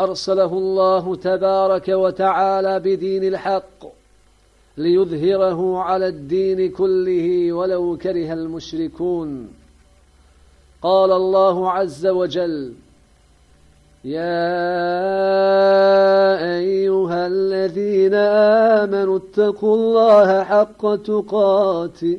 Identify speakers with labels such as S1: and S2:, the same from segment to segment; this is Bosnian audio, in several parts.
S1: أرسله الله تبارك وتعالى بدين الحق ليظهره على الدين كله ولو كره المشركون. قال الله عز وجل يا أيها الذين آمنوا اتقوا الله حق تقاته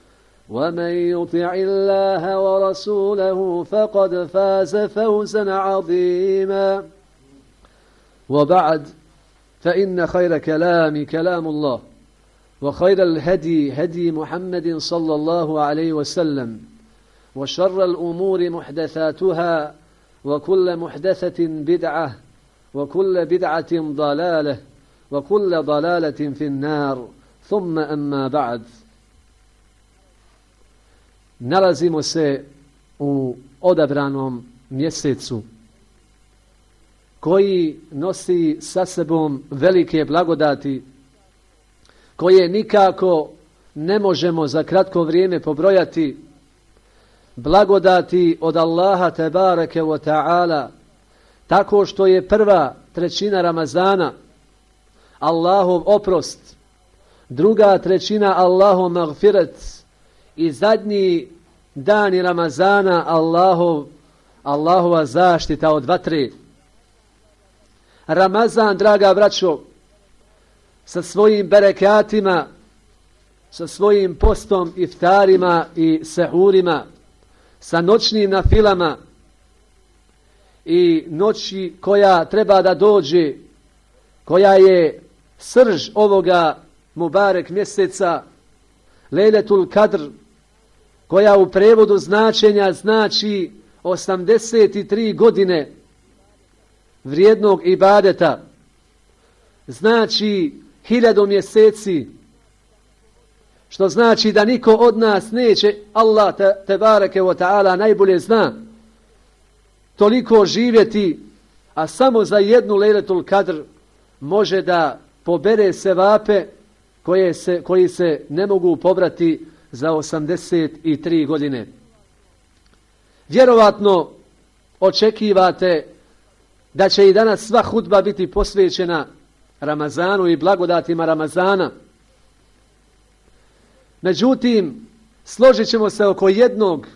S1: ومن يطع الله ورسوله فقد فاز فوزا عظيما. وبعد فإن خير كلام كلام الله. وخير الهدي هدي محمد صلى الله عليه وسلم. وشر الأمور محدثاتها وكل محدثة بدعة وكل بدعة ضلالة وكل ضلالة في النار. ثم أما بعد. Nalazimo se u odabranom mjesecu koji nosi sa sebom velike blagodati koje nikako ne možemo za kratko vrijeme pobrojati. Blagodati od Allaha tebareke wa ta'ala tako što je prva trećina Ramazana Allahov oprost, druga trećina Allahov magfiret i zadnji dani Ramazana Allahov, Allahova zaštita od vatre. Ramazan, draga braćo, sa svojim berekatima, sa svojim postom, iftarima i sehurima, sa noćnim nafilama i noći koja treba da dođe, koja je srž ovoga Mubarek mjeseca, Lejletul Kadr, koja u prevodu značenja znači 83 godine vrijednog ibadeta, znači hiljadu mjeseci, što znači da niko od nas neće, Allah te, te bareke o ta'ala najbolje zna, toliko živjeti, a samo za jednu lejletul kadr može da pobere se vape koje se, koji se ne mogu pobrati za 83 godine. Vjerovatno očekivate da će i danas sva hudba biti posvećena Ramazanu i blagodatima Ramazana. Međutim, složit ćemo se oko jednog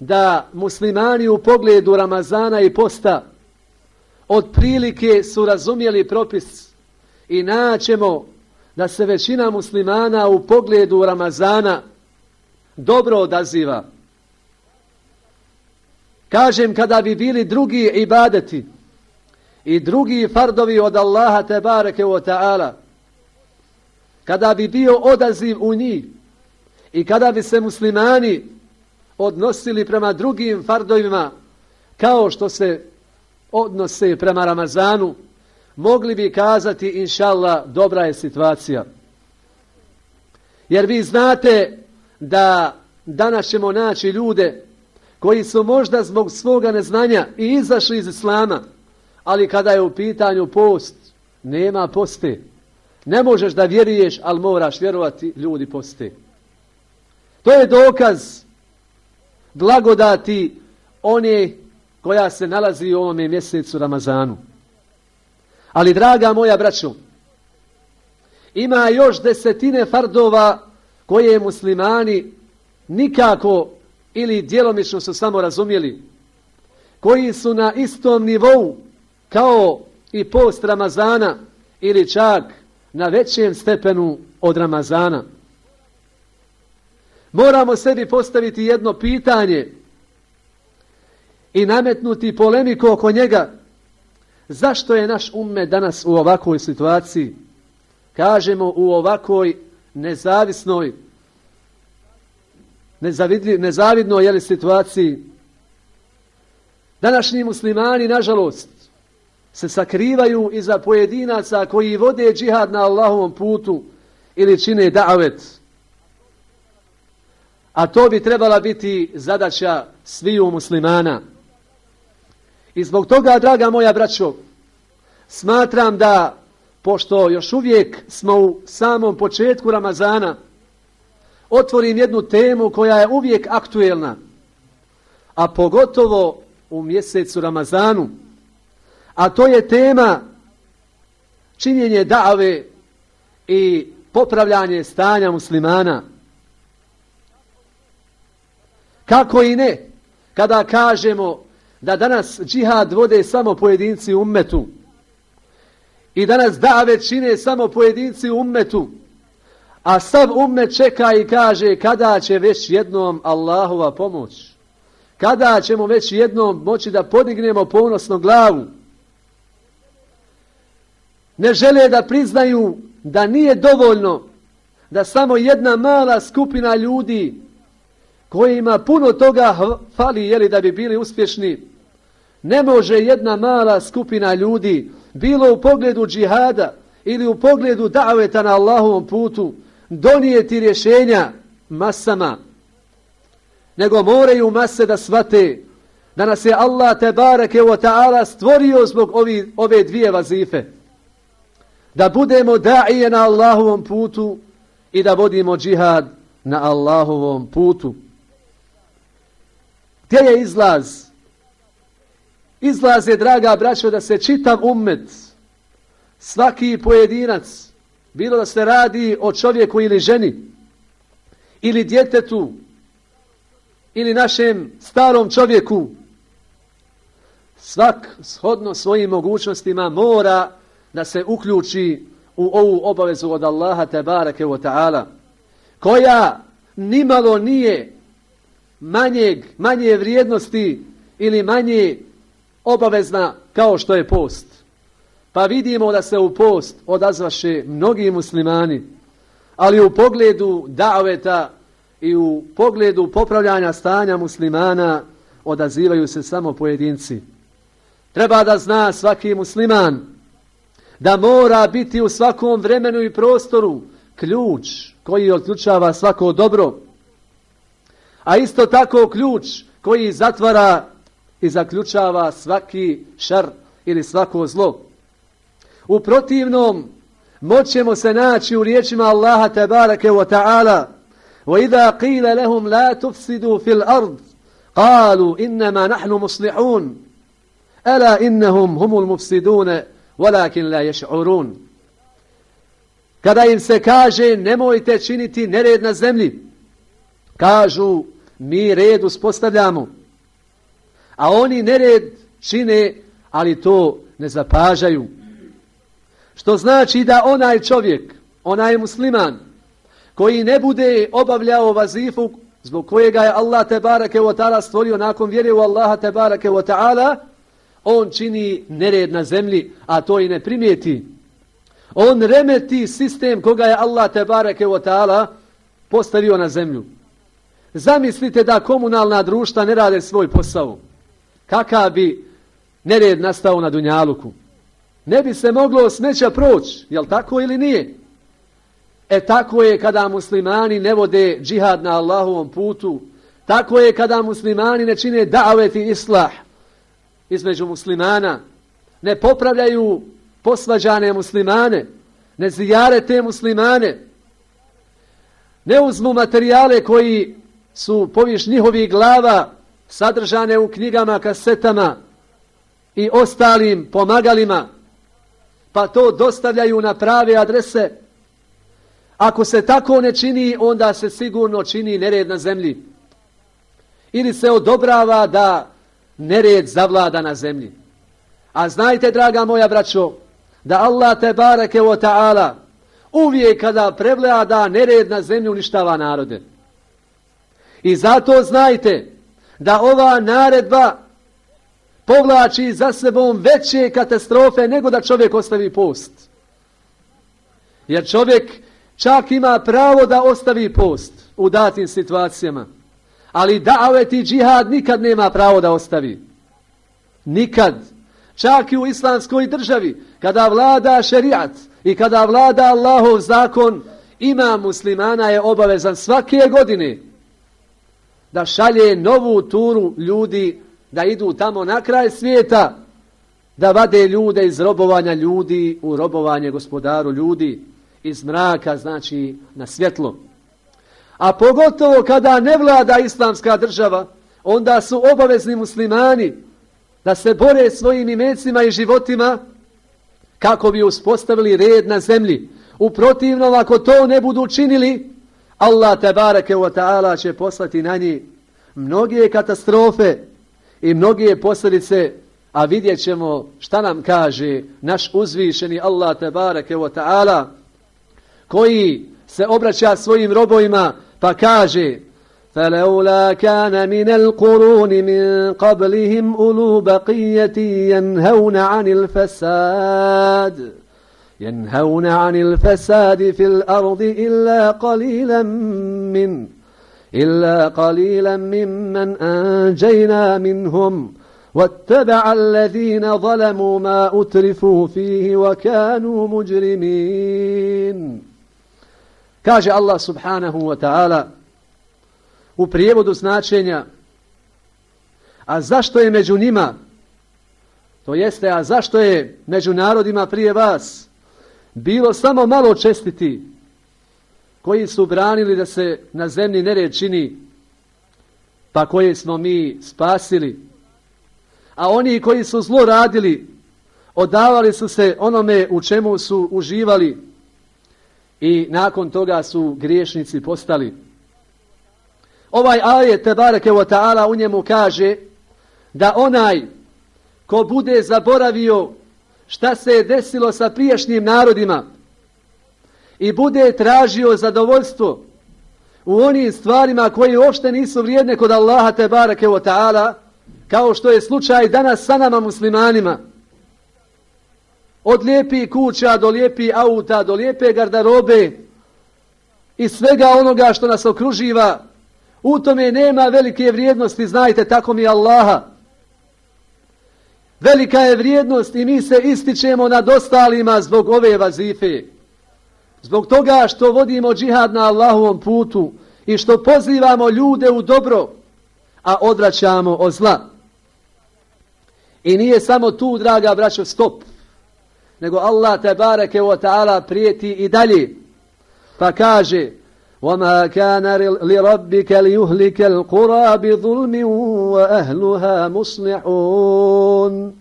S1: da muslimani u pogledu Ramazana i posta od prilike su razumjeli propis i naćemo da se većina muslimana u pogledu Ramazana dobro odaziva. Kažem, kada bi bili drugi ibadeti i drugi fardovi od Allaha tebareke o ta'ala, kada bi bio odaziv u njih i kada bi se muslimani odnosili prema drugim fardovima kao što se odnose prema Ramazanu, mogli bi kazati, inša Allah, dobra je situacija. Jer vi znate da danas ćemo naći ljude koji su možda zbog svoga neznanja i izašli iz Islama, ali kada je u pitanju post, nema poste. Ne možeš da vjeruješ, ali moraš vjerovati, ljudi poste. To je dokaz blagodati one koja se nalazi u ovome mjesecu Ramazanu. Ali, draga moja braćo, ima još desetine fardova koje muslimani nikako ili djelomično su samo razumjeli, koji su na istom nivou kao i post Ramazana ili čak na većem stepenu od Ramazana. Moramo sebi postaviti jedno pitanje i nametnuti polemiku oko njega. Zašto je naš umme danas u ovakvoj situaciji? Kažemo u ovakvoj nezavisnoj, nezavidnoj jeli, situaciji. Današnji muslimani, nažalost, se sakrivaju iza pojedinaca koji vode džihad na Allahovom putu ili čine davet. A to bi trebala biti zadaća sviju muslimana. I zbog toga, draga moja braćo, smatram da, pošto još uvijek smo u samom početku Ramazana, otvorim jednu temu koja je uvijek aktuelna, a pogotovo u mjesecu Ramazanu, a to je tema činjenje dave i popravljanje stanja muslimana. Kako i ne, kada kažemo da danas džihad vode samo pojedinci ummetu i danas dave čine samo pojedinci u ummetu, a sav ummet čeka i kaže kada će već jednom Allahova pomoć, kada ćemo već jednom moći da podignemo ponosno glavu, ne žele da priznaju da nije dovoljno da samo jedna mala skupina ljudi koji ima puno toga fali jeli, da bi bili uspješni, ne može jedna mala skupina ljudi, bilo u pogledu džihada ili u pogledu daveta na Allahovom putu, donijeti rješenja masama, nego moraju mase da svate da nas je Allah te barake o ta'ala stvorio zbog ovi, ove dvije vazife da budemo daije na Allahovom putu i da vodimo džihad na Allahovom putu. Gdje je izlaz? Izlaze, draga braćo, da se čitav ummet, svaki pojedinac, bilo da se radi o čovjeku ili ženi, ili djetetu, ili našem starom čovjeku, svak shodno svojim mogućnostima mora da se uključi u ovu obavezu od Allaha te barake wa ta'ala, koja nimalo nije manjeg, manje vrijednosti ili manje obavezna kao što je post. Pa vidimo da se u post odazvaše mnogi muslimani, ali u pogledu daveta i u pogledu popravljanja stanja muslimana odazivaju se samo pojedinci. Treba da zna svaki musliman da mora biti u svakom vremenu i prostoru ključ koji odključava svako dobro, a isto tako ključ koji zatvara i zaključava svaki šar ili svako zlo. U protivnom, moćemo se naći u riječima Allaha tabarake wa ta'ala وَإِذَا قِيلَ لَهُمْ لَا تُفْسِدُوا فِي الْأَرْضِ قَالُوا إِنَّمَا نَحْنُ مُصْلِحُونَ أَلَا إِنَّهُمْ هُمُ الْمُفْسِدُونَ walakin la yash'urun kada im se kaže nemojte činiti nered na zemlji kažu mi red uspostavljamo a oni nered čine ali to ne zapažaju što znači da onaj čovjek onaj musliman koji ne bude obavljao vazifu zbog kojega je Allah te barake wa ta'ala stvorio nakon vjere u Allaha te barake wa ta'ala on čini nered na zemlji, a to i ne primijeti. On remeti sistem koga je Allah te bareke ta'ala postavio na zemlju. Zamislite da komunalna društva ne rade svoj posao. Kakav bi nered nastao na Dunjaluku? Ne bi se moglo smeća proći, jel tako ili nije? E tako je kada muslimani ne vode džihad na Allahovom putu. Tako je kada muslimani ne čine daveti islah između muslimana, ne popravljaju posvađane muslimane, ne zijare te muslimane, ne uzmu materijale koji su poviš njihovih glava sadržane u knjigama, kasetama i ostalim pomagalima, pa to dostavljaju na prave adrese. Ako se tako ne čini, onda se sigurno čini nered na zemlji. Ili se odobrava da nered zavlada na zemlji. A znajte, draga moja braćo, da Allah te bareke o ta'ala uvijek kada prevlada nered na zemlju uništava narode. I zato znajte da ova naredba povlači za sebom veće katastrofe nego da čovjek ostavi post. Jer čovjek čak ima pravo da ostavi post u datim situacijama. Ali daveti džihad nikad nema pravo da ostavi. Nikad. Čak i u islamskoj državi, kada vlada šerijat i kada vlada Allahov zakon, ima muslimana je obavezan svake godine da šalje novu turu ljudi da idu tamo na kraj svijeta, da vade ljude iz robovanja ljudi u robovanje gospodaru ljudi, iz mraka, znači na svjetlo. A pogotovo kada ne vlada islamska država, onda su obavezni muslimani da se bore svojim imecima i životima kako bi uspostavili red na zemlji. U protivnom, ako to ne budu činili, Allah te barake wa ta'ala će poslati na njih mnoge katastrofe i mnoge posljedice, a vidjet ćemo šta nam kaže naš uzvišeni Allah te barake wa ta'ala, koji se obraća svojim robovima pa kaže فلولا كان من القرون من قبلهم أولو بقية ينهون عن الفساد ينهون عن الفساد في الأرض إلا قليلا من إلا قليلا ممن أنجينا منهم واتبع الذين ظلموا ما أترفوا فيه وكانوا مجرمين كاج الله سبحانه وتعالى u prijevodu značenja a zašto je među njima to jeste a zašto je među narodima prije vas Bilo samo malo čestiti koji su branili da se na zemlji nered čini pa koje smo mi spasili. A oni koji su zlo radili odavali su se onome u čemu su uživali i nakon toga su griješnici postali. Ovaj ajet Tebareke wa ta'ala u njemu kaže da onaj ko bude zaboravio šta se je desilo sa prijašnjim narodima i bude tražio zadovoljstvo u onim stvarima koje uopšte nisu vrijedne kod Allaha te barake o ta'ala kao što je slučaj danas sa nama muslimanima od lijepi kuća do lijepi auta do lijepe gardarobe i svega onoga što nas okruživa U tome nema velike vrijednosti, znajte, tako mi Allaha. Velika je vrijednost i mi se ističemo nad ostalima zbog ove vazife. Zbog toga što vodimo džihad na Allahovom putu i što pozivamo ljude u dobro, a odvraćamo od zla. I nije samo tu, draga braćo, stop. Nego Allah te bareke o ta'ala prijeti i dalje. Pa kaže, وما كان لربك ليهلك القرى بظلم وأهلها مصلحون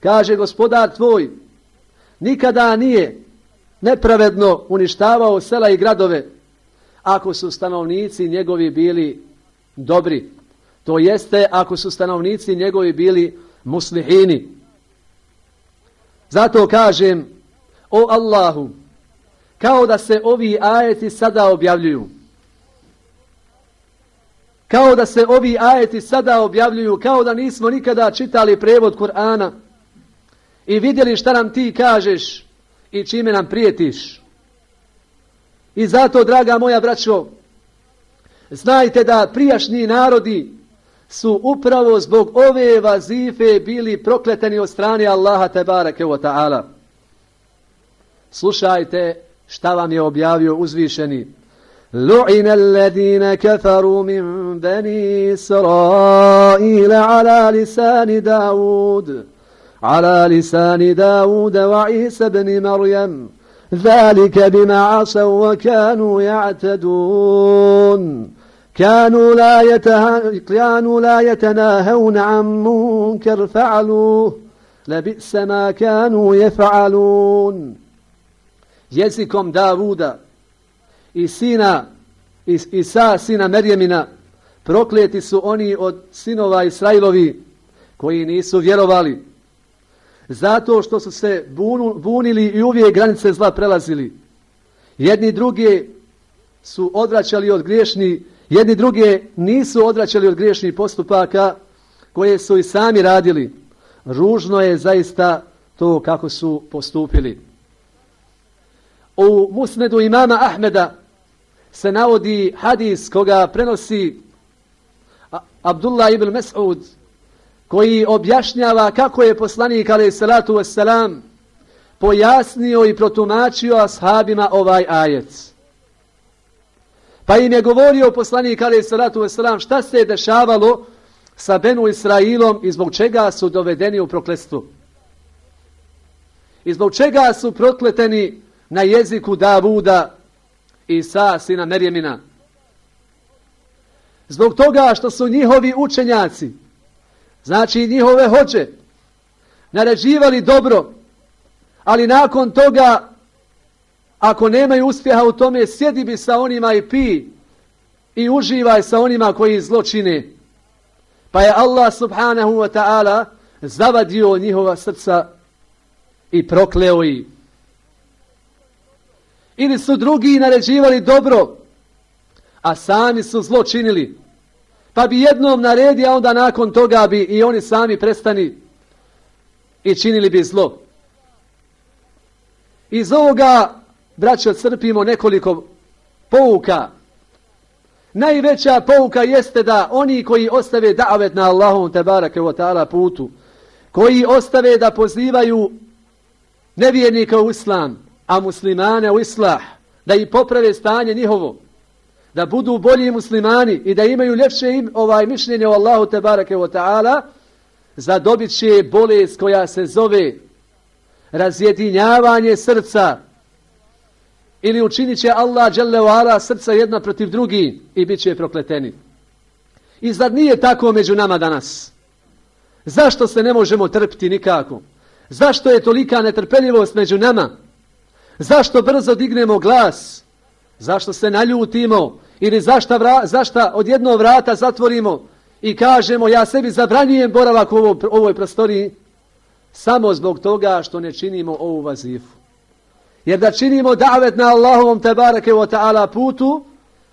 S1: kaže gospodar tvoj nikada nije nepravedno uništavao sela i gradove ako su stanovnici njegovi bili dobri to jeste ako su stanovnici njegovi bili muslihini zato kažem o Allahu kao da se ovi ajeti sada objavljuju. Kao da se ovi ajeti sada objavljuju, kao da nismo nikada čitali prevod Kur'ana i vidjeli šta nam ti kažeš i čime nam prijetiš. I zato, draga moja braćo, znajte da prijašnji narodi su upravo zbog ove vazife bili prokleteni od strane Allaha tebareke wa ta'ala. Slušajte šta vam je objavio uzvišeni? Lu'ina alladina kafaru min bani israila ala lisani daud على لسان داود وعيسى بن مريم ذلك بما عصوا وكانوا يعتدون كانوا لا, يته... كانوا لا يتناهون عن منكر فعلوه لبئس ما كانوا يفعلون jezikom Davuda i sina Isa, sina Merjemina, prokleti su oni od sinova Israilovi koji nisu vjerovali. Zato što su se bunili i uvijek granice zla prelazili. Jedni drugi su odvraćali od griješni, jedni druge nisu odvraćali od griješnih postupaka koje su i sami radili. Ružno je zaista to kako su postupili. U musnedu imama Ahmeda se navodi hadis koga prenosi Abdullah ibn Mas'ud koji objašnjava kako je poslanik alaih salatu wassalam pojasnio i protumačio ashabima ovaj ajet. Pa im je govorio poslanik alaih salatu wassalam šta se je dešavalo sa Benu Israilom i zbog čega su dovedeni u prokletstvo. I zbog čega su prokleteni na jeziku Davuda i sa sina Merjemina. Zbog toga što su njihovi učenjaci, znači njihove hoće, naređivali dobro, ali nakon toga, ako nemaju uspjeha u tome, sjedi bi sa onima i pi i uživaj sa onima koji zločine. Pa je Allah subhanahu wa ta'ala zavadio njihova srca i prokleo ih ili su drugi naređivali dobro, a sami su zlo činili. Pa bi jednom naredi, a onda nakon toga bi i oni sami prestani i činili bi zlo. Iz ovoga, braćo, crpimo nekoliko pouka. Najveća pouka jeste da oni koji ostave davet na Allahom tebareke wa ta'ala putu, koji ostave da pozivaju nevjernika u islam, a muslimane u islah, da i poprave stanje njihovo, da budu bolji muslimani i da imaju ljepše im ovaj mišljenje o Allahu te barake o ta'ala, zadobit će bolest koja se zove razjedinjavanje srca ili učinit će Allah ala srca jedna protiv drugi i bit će prokleteni. I zar nije tako među nama danas? Zašto se ne možemo trpiti nikako? Zašto je tolika netrpeljivost među nama? Zašto brzo dignemo glas? Zašto se naljutimo? Ili zašto, vra, zašto od jednog vrata zatvorimo i kažemo ja sebi zabranjujem boravak u ovom, ovoj prostoriji? Samo zbog toga što ne činimo ovu vazifu. Jer da činimo davet na Allahovom tebareke wa ta'ala putu,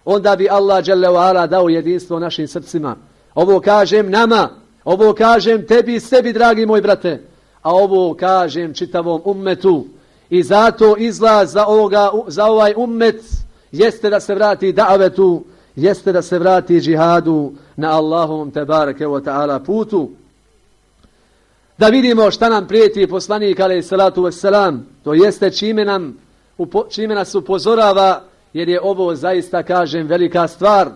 S1: onda bi Allah ala dao jedinstvo našim srcima. Ovo kažem nama, ovo kažem tebi i sebi, dragi moj brate, a ovo kažem čitavom ummetu. I zato izlaz za, ovoga, za ovaj ummet jeste da se vrati davetu, jeste da se vrati džihadu na Allahovom tebareke wa ta'ala putu. Da vidimo šta nam prijeti poslanik alaih salatu wassalam, to jeste čime, nam, čime nas upozorava, jer je ovo zaista, kažem, velika stvar,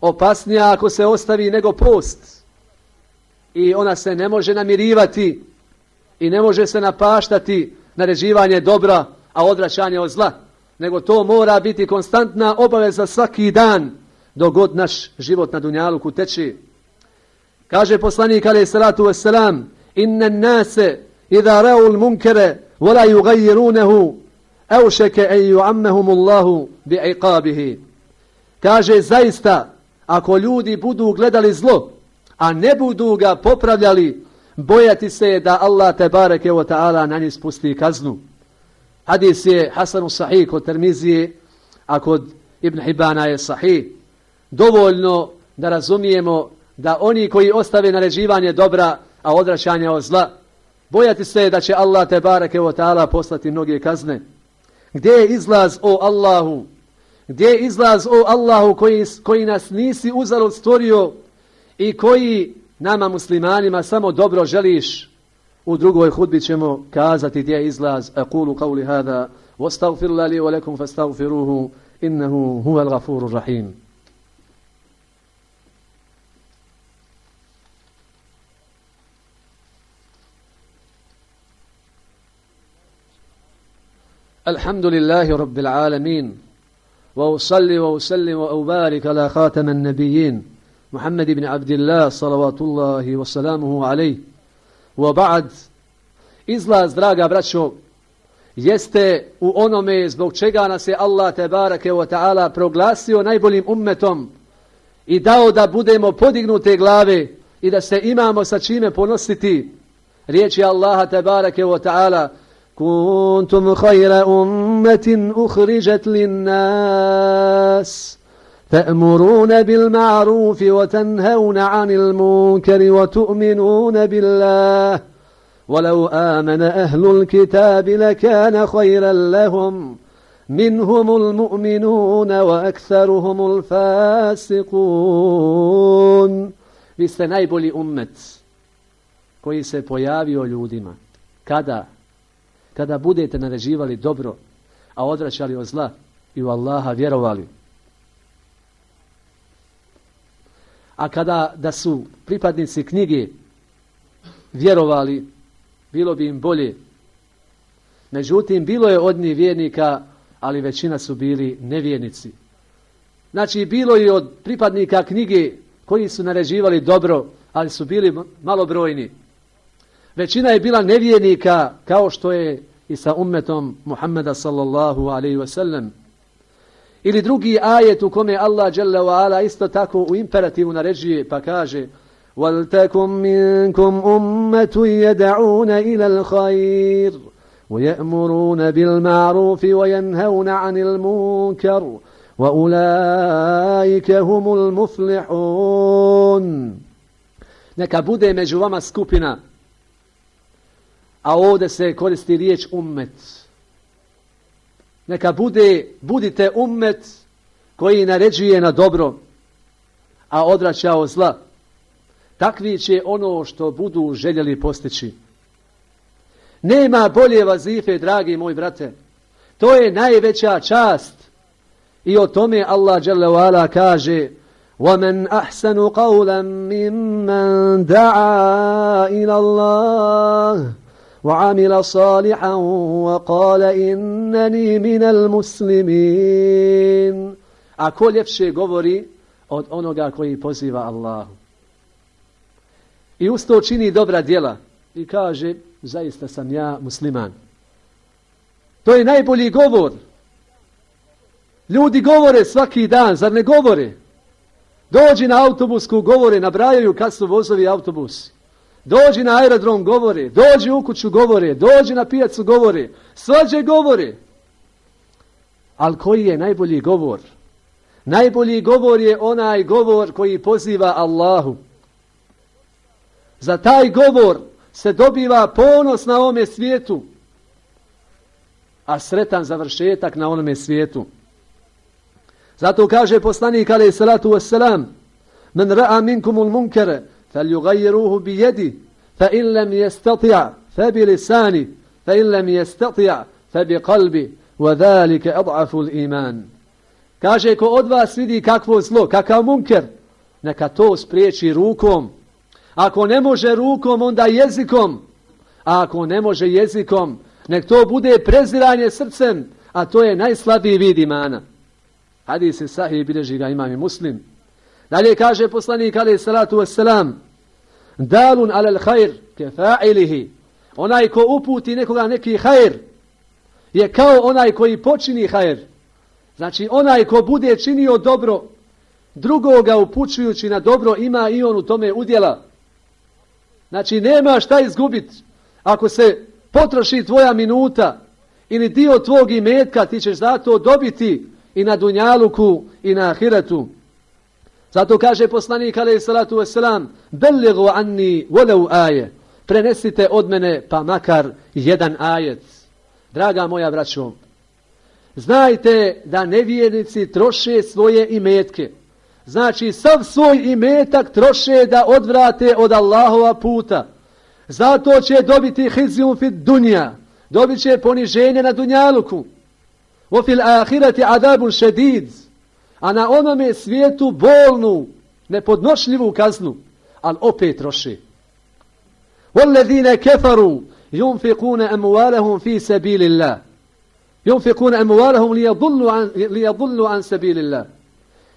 S1: opasnija ako se ostavi nego post. I ona se ne može namirivati i ne može se napaštati, naređivanje dobra, a odraćanje od zla, nego to mora biti konstantna obaveza svaki dan dok god naš život na Dunjaluku teči. Kaže poslanik alaih salatu wasalam, inna nase idha rau munkere vola yugajirunehu eušeke en juammehum Allahu bi iqabihi. Kaže zaista, ako ljudi budu gledali zlo, a ne budu ga popravljali, bojati se da Allah te bareke o ta'ala na njih spusti kaznu. Hadis je Hasanu sahih kod Termizije, a kod Ibn Hibana je sahih. Dovoljno da razumijemo da oni koji ostave naređivanje dobra, a odračanje od zla, bojati se da će Allah te bareke o ta'ala poslati mnoge kazne. Gdje je izlaz o Allahu? Gdje je izlaz o Allahu koji, koji nas nisi uzalud stvorio i koji nama muslimanima samo dobro želiš. U drugoj hudbi ćemo kazati gdje je izlaz. Aqulu kauli hada vastavfir lali u alekum, فاستغفروه innehu huvel gafuru rahim. الحمد لله رب العالمين وأصلي وأسلم وأبارك على خاتم النبيين محمد بن عبد الله صلوات الله وسلامه عليه وبعد izlaz, draga braćo, jeste u onome zbog čega nas je Allah tebareke wa ta'ala proglasio najboljim ummetom i dao da budemo podignute glave i da se imamo sa čime ponositi. Riječi Allaha tebareke wa ta'ala كنتم خير أمة أخرجت للناس تأمرون بالمعروف وتنهون عن المنكر وتؤمنون بالله ولو آمن أهل الكتاب لكان خيرا لهم منهم المؤمنون وأكثرهم الفاسقون Vi ste najbolji ummet koji se pojavio ljudima. Kada? kada budete naređivali dobro, a odraćali od zla i u Allaha vjerovali. A kada da su pripadnici knjige vjerovali, bilo bi im bolje. Međutim, bilo je od njih vjernika, ali većina su bili nevjernici. Znači, bilo je od pripadnika knjige koji su naređivali dobro, ali su bili malobrojni. Većina je bila nevjernika, kao što je i sa ummetom Muhammeda sallallahu alaihi wa sallam. Ili drugi ajet u kome Allah dželle ve ala isto tako u imperativu naređuje pa kaže: "Waltakum minkum ummatun yad'una ila al-khair wa ya'muruna bil ma'ruf wa yanhauna 'anil munkar wa ulaika humul muflihun." Neka bude među vama skupina. A ovde se koristi riječ ummet. Neka bude, budite ummet koji naređuje na dobro, a odraća od zla. Takvi će ono što budu željeli postići. Nema bolje vazife, dragi moj brate. To je najveća čast. I o tome Allah dželle kaže: ومن أحسن قولا ممن دعا إلى الله وعمل صالحا وقال إنني من المسلمين A ko ljepše govori od onoga koji poziva Allahu. I usto čini dobra djela i kaže, zaista sam ja musliman. To je najbolji govor. Ljudi govore svaki dan, zar ne govore? Dođi na autobusku, govore, nabrajaju kad su vozovi autobusi. Dođi na aerodrom, govore. Dođi u kuću, govore. Dođi na pijacu, govore. Svađe govore. Ali koji je najbolji govor? Najbolji govor je onaj govor koji poziva Allahu. Za taj govor se dobiva ponos na ovome svijetu, a sretan završetak na onome svijetu. Zato kaže poslanik alaih salatu wassalam, men ra'a minkumul munkere, فليغيروه بيده فإن لم يستطع فبلسانه فإن لم يستطع فبقلبه وذلك أضعف الإيمان Kaže, ko od vas vidi kakvo zlo, kakav munker, neka to spriječi rukom. Ako ne može rukom, onda jezikom. A ako ne može jezikom, nek to bude preziranje srcem, a to je najslabiji vid imana. Hadis se sahih bilježi ga imam i muslim. Dalje kaže poslanik alaih salatu wassalam, dalun alel hajr ke fa'ilihi, onaj ko uputi nekoga neki hajr, je kao onaj koji počini hajr. Znači onaj ko bude činio dobro, drugoga upućujući na dobro, ima i on u tome udjela. Znači nema šta izgubiti. Ako se potroši tvoja minuta ili dio tvog imetka, ti ćeš zato dobiti i na dunjaluku i na ahiretu. Zato kaže poslanik alaih salatu wasalam, Beligu anni volev aje, prenesite od mene pa makar jedan ajet. Draga moja braćo, znajte da nevjernici troše svoje imetke. Znači, sav svoj imetak troše da odvrate od Allahova puta. Zato će dobiti hizjum fit dunja, dobit će poniženje na dunjaluku. O fil ahirati adabun šedid, a na onome svijetu bolnu, nepodnošljivu kaznu, ali opet troši. وَالَّذِينَ كَفَرُوا يُنْفِقُونَ أَمْوَالَهُمْ فِي سَبِيلِ اللَّهِ Yunfikuna amwalahum liyadullu an liyadullu an sabilillah.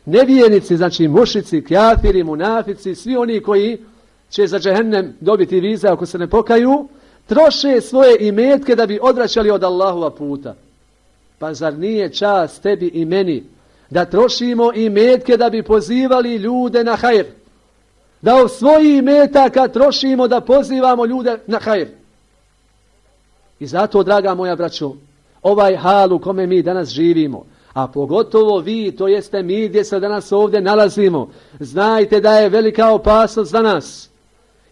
S1: Nevjernici, znači mušici, kafiri, munafici, svi oni koji će za džehennem dobiti vize ako se ne pokaju, troše svoje imetke da bi odvraćali od Allahova puta. Pa zar nije čas tebi i meni da trošimo i metke da bi pozivali ljude na hajr? Da u svojih metaka trošimo da pozivamo ljude na hajr? I zato, draga moja braćo, ovaj hal u kome mi danas živimo, a pogotovo vi, to jeste mi gdje se danas ovdje nalazimo, znajte da je velika opasnost za nas.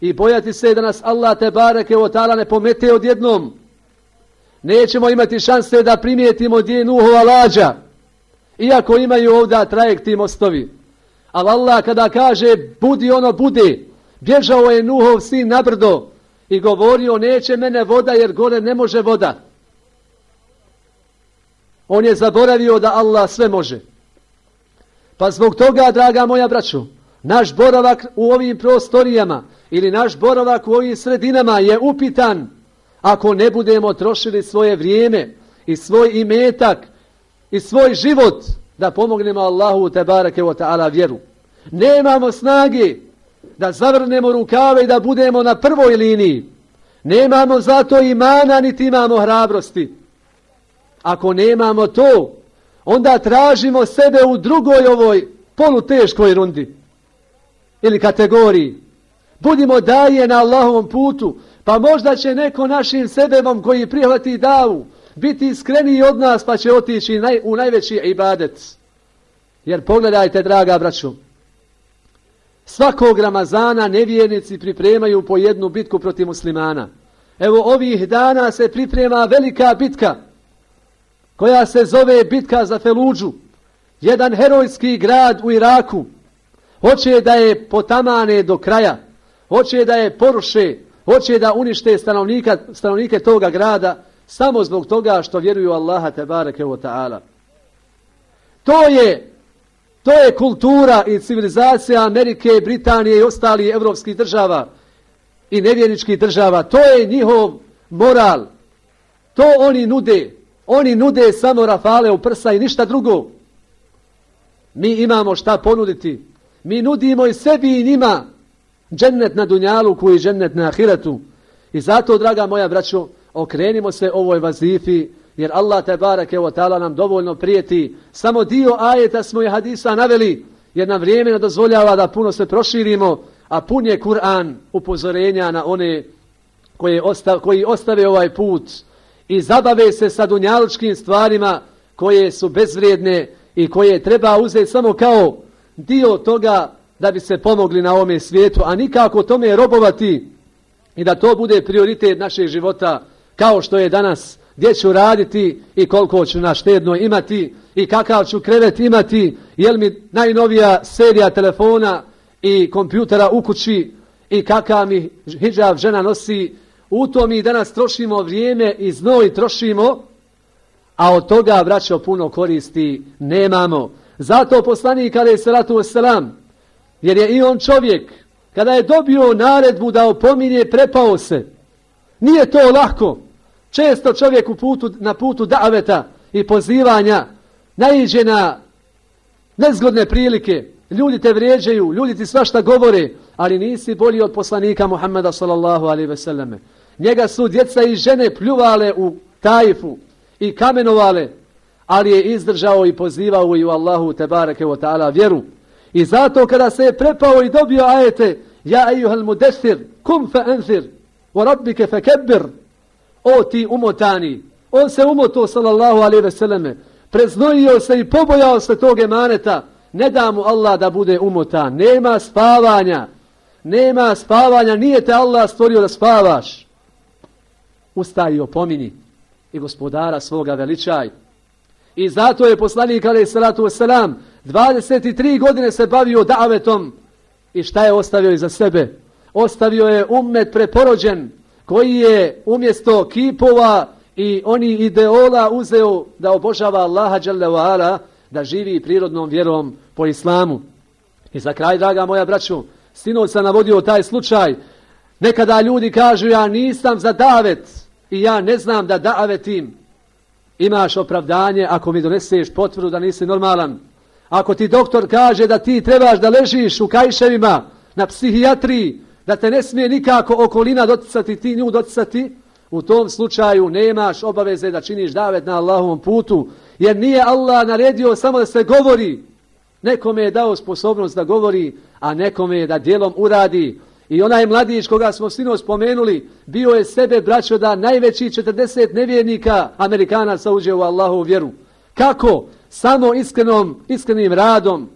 S1: I bojati se da nas Allah te bareke o tala ne pomete odjednom. Nećemo imati šanse da primijetimo gdje je Nuhova lađa. Iako imaju ovdje trajekti mostovi. Ali Allah kada kaže budi ono bude, bježao je Nuhov sin na brdo i govorio neće mene voda jer gore ne može voda. On je zaboravio da Allah sve može. Pa zbog toga, draga moja braću, naš boravak u ovim prostorijama ili naš boravak u ovim sredinama je upitan ako ne budemo trošili svoje vrijeme i svoj imetak i svoj život da pomognemo Allahu te bareke wa ta'ala vjeru. Nemamo snage da zavrnemo rukave i da budemo na prvoj liniji. Nemamo zato imana niti imamo hrabrosti. Ako nemamo to, onda tražimo sebe u drugoj ovoj poluteškoj rundi ili kategoriji. Budimo daje na Allahovom putu, pa možda će neko našim sebebom koji prihvati davu biti iskreniji od nas pa će otići naj, u najveći ibadet. Jer pogledajte, draga braću, svakog Ramazana nevjernici pripremaju po jednu bitku protiv muslimana. Evo ovih dana se priprema velika bitka koja se zove bitka za Feluđu. Jedan herojski grad u Iraku. Hoće da je potamane do kraja. Hoće da je poruše. Hoće da unište stanovnika, stanovnike toga grada samo zbog toga što vjeruju Allaha tebareke wa ta'ala. To je to je kultura i civilizacija Amerike, Britanije i ostalih evropskih država i nevjeničkih država. To je njihov moral. To oni nude. Oni nude samo rafale u prsa i ništa drugo. Mi imamo šta ponuditi. Mi nudimo i sebi i njima džennet na dunjalu koji džennet na ahiretu. I zato, draga moja braćo, okrenimo se ovoj vazifi, jer Allah te barake o ta'ala nam dovoljno prijeti. Samo dio ajeta smo i hadisa naveli, jer nam vrijeme ne dozvoljava da puno se proširimo, a pun je Kur'an upozorenja na one koje osta, koji ostave ovaj put i zabave se sa dunjaličkim stvarima koje su bezvrijedne i koje treba uzeti samo kao dio toga da bi se pomogli na ovome svijetu, a nikako tome robovati i da to bude prioritet našeg života kao što je danas gdje ću raditi i koliko ću na štedno imati i kakav ću krevet imati, jel mi najnovija serija telefona i kompjutera u kući i kakav mi hijab žena nosi, u to mi danas trošimo vrijeme i znoj trošimo, a od toga, braćo, puno koristi nemamo. Zato poslanik, kada je salatu wasalam, jer je i on čovjek, kada je dobio naredbu da opominje, prepao se. Nije to lako. Često čovjek u putu, na putu daveta i pozivanja naiđe na nezgodne prilike. Ljudi te vrijeđaju, ljudi ti svašta govore, ali nisi bolji od poslanika Muhammeda sallallahu alaihi ve selleme. Njega su djeca i žene pljuvale u tajfu i kamenovale, ali je izdržao i pozivao i u Allahu tebareke wa ta'ala vjeru. I zato kada se je prepao i dobio ajete, ja ejuhel mudesir, kum fe enzir, wa rabbike fe kebbir, o ti umotani. On se umoto, sallallahu alaihi ve selleme, preznojio se i pobojao se tog emaneta, ne da mu Allah da bude umotan. Nema spavanja. Nema spavanja. Nije te Allah stvorio da spavaš. Ustaj i opomini i gospodara svoga veličaj. I zato je poslanik alaih salatu wasalam 23 godine se bavio davetom i šta je ostavio iza sebe? Ostavio je ummet preporođen koji je umjesto kipova i oni ideola uzeo da obožava Allaha ala, da živi prirodnom vjerom po islamu. I za kraj, draga moja braću, sinoć sam navodio taj slučaj. Nekada ljudi kažu ja nisam za davet i ja ne znam da davetim. imaš opravdanje ako mi doneseš potvrdu da nisi normalan. Ako ti doktor kaže da ti trebaš da ležiš u kajševima na psihijatriji, da te ne smije nikako okolina doticati, ti nju doticati, u tom slučaju nemaš obaveze da činiš davet na Allahovom putu, jer nije Allah naredio samo da se govori. Nekome je dao sposobnost da govori, a nekome je da dijelom uradi. I onaj mladić koga smo sino spomenuli, bio je sebe braćo da najveći 40 nevjernika Amerikanaca uđe u Allahovu vjeru. Kako? Samo iskrenom, iskrenim radom.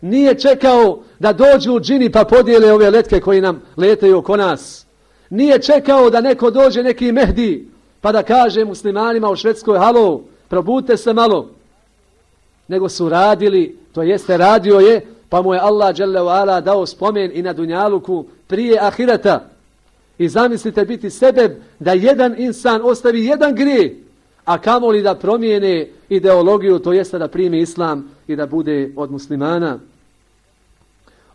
S1: Nije čekao da dođu džini pa podijele ove letke koji nam letaju oko nas. Nije čekao da neko dođe, neki mehdi, pa da kaže muslimanima u Švedskoj, halo, probute se malo. Nego su radili, to jeste radio je, pa mu je Allah ala dao spomen i na Dunjaluku prije ahireta. I zamislite biti sebe da jedan insan ostavi jedan grije, a kamoli da promijene ideologiju, to jeste da primi islam i da bude od muslimana.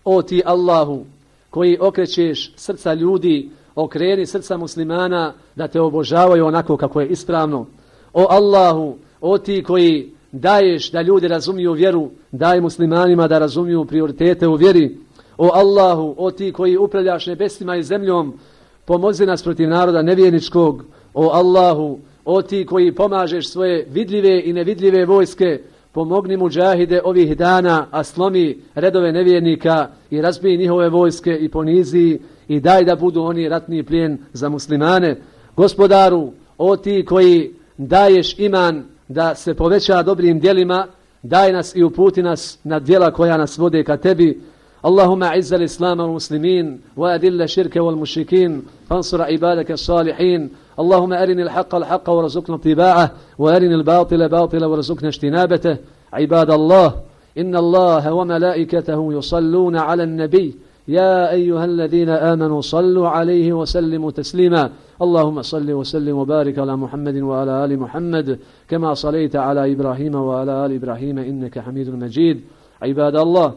S1: O ti Allahu, koji okrećeš srca ljudi, okreni srca muslimana da te obožavaju onako kako je ispravno. O Allahu, o ti koji daješ da ljudi razumiju vjeru, daj muslimanima da razumiju prioritete u vjeri. O Allahu, o ti koji upravljaš nebesima i zemljom, pomozi nas protiv naroda nevjerničkog. O Allahu, o ti koji pomažeš svoje vidljive i nevidljive vojske, pomogni mu džahide ovih dana, a slomi redove nevjernika i razbiji njihove vojske i ponizi i daj da budu oni ratni plijen za muslimane. Gospodaru, o ti koji daješ iman da se poveća dobrim dijelima, daj nas i uputi nas na dijela koja nas vode ka tebi. Allahumma izza l-islama muslimin wa والمشركين فانصر عبادك الصالحين ibadaka اللهم أرني الحق الحق ورزقنا اتباعه وأرني الباطل باطل ورزقنا اجتنابته. عباد الله إن الله وملائكته يصلون على النبي. يا أيها الذين آمنوا صلوا عليه وسلموا تسليما. اللهم صل وسلم وبارك على محمد وعلى آل محمد كما صليت على إبراهيم وعلى آل إبراهيم إنك حميد مجيد. عباد الله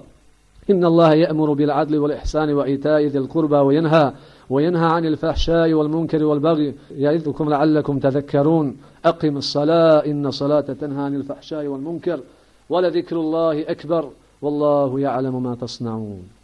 S1: إن الله يأمر بالعدل والإحسان وإيتاء ذي القربى وينهى وينهى عن الفحشاء والمنكر والبغي يعظكم لعلكم تذكرون. أقم الصلاة إن صلاة تنهى عن الفحشاء والمنكر ولذكر الله أكبر والله يعلم ما تصنعون.